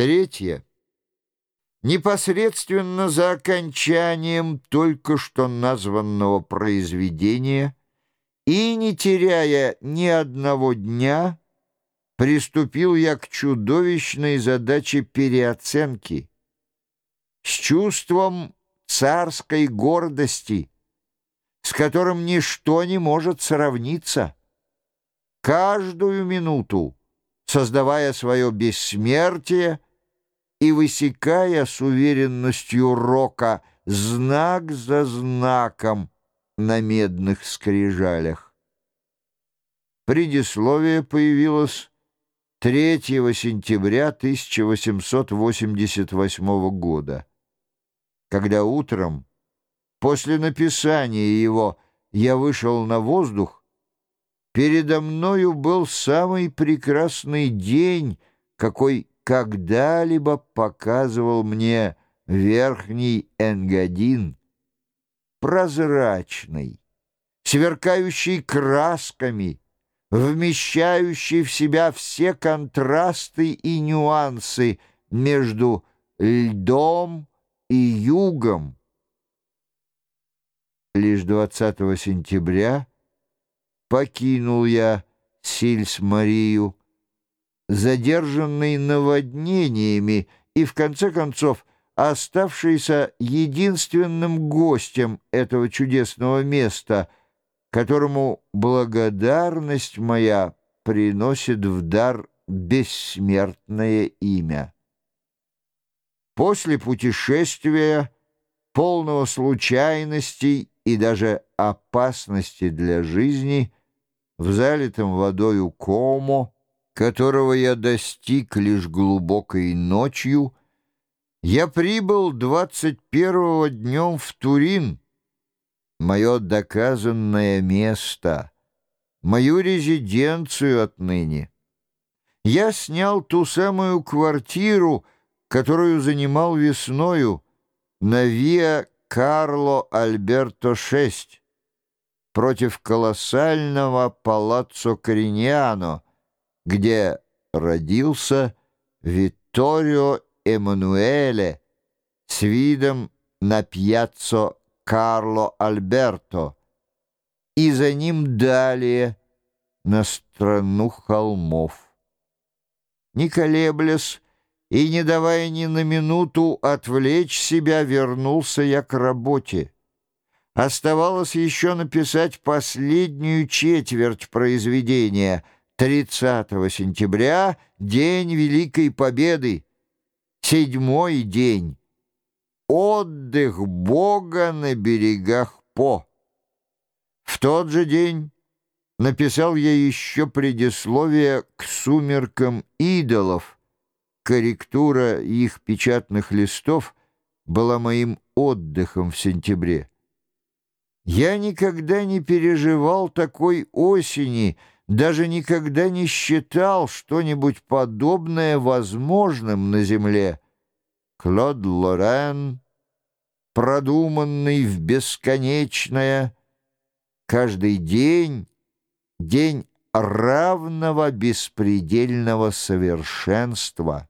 Третье. Непосредственно за окончанием только что названного произведения и не теряя ни одного дня, приступил я к чудовищной задаче переоценки с чувством царской гордости, с которым ничто не может сравниться. Каждую минуту, создавая свое бессмертие, и высекая с уверенностью рока знак за знаком на медных скрижалях. Предисловие появилось 3 сентября 1888 года, когда утром, после написания его, я вышел на воздух, передо мною был самый прекрасный день, какой когда-либо показывал мне верхний Энгадин, прозрачный, сверкающий красками, вмещающий в себя все контрасты и нюансы между льдом и югом. Лишь 20 сентября покинул я Сильс-Марию, задержанный наводнениями и, в конце концов, оставшийся единственным гостем этого чудесного места, которому благодарность моя приносит в дар бессмертное имя. После путешествия, полного случайностей и даже опасности для жизни, в залитом водою Комо, которого я достиг лишь глубокой ночью, я прибыл 21-го днем в Турин, мое доказанное место, мою резиденцию отныне. Я снял ту самую квартиру, которую занимал весною на Виа Карло Альберто 6 против колоссального палаццо Кориниано, где родился Витторио Эммануэле с видом на пьяццо Карло Альберто и за ним далее на страну холмов. Не колеблясь и не давая ни на минуту отвлечь себя, вернулся я к работе. Оставалось еще написать последнюю четверть произведения — 30 сентября — день Великой Победы, седьмой день, отдых Бога на берегах По. В тот же день написал я еще предисловие к «Сумеркам идолов». Корректура их печатных листов была моим отдыхом в сентябре. Я никогда не переживал такой осени, даже никогда не считал что-нибудь подобное возможным на земле. Клод Лорен, продуманный в бесконечное, каждый день — день равного беспредельного совершенства —